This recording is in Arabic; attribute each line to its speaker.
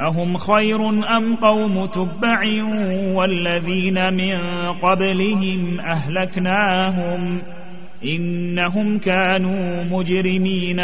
Speaker 1: أهم خير أم قوم تبع والذين من قبلهم أهلكناهم إنهم كانوا مجرمين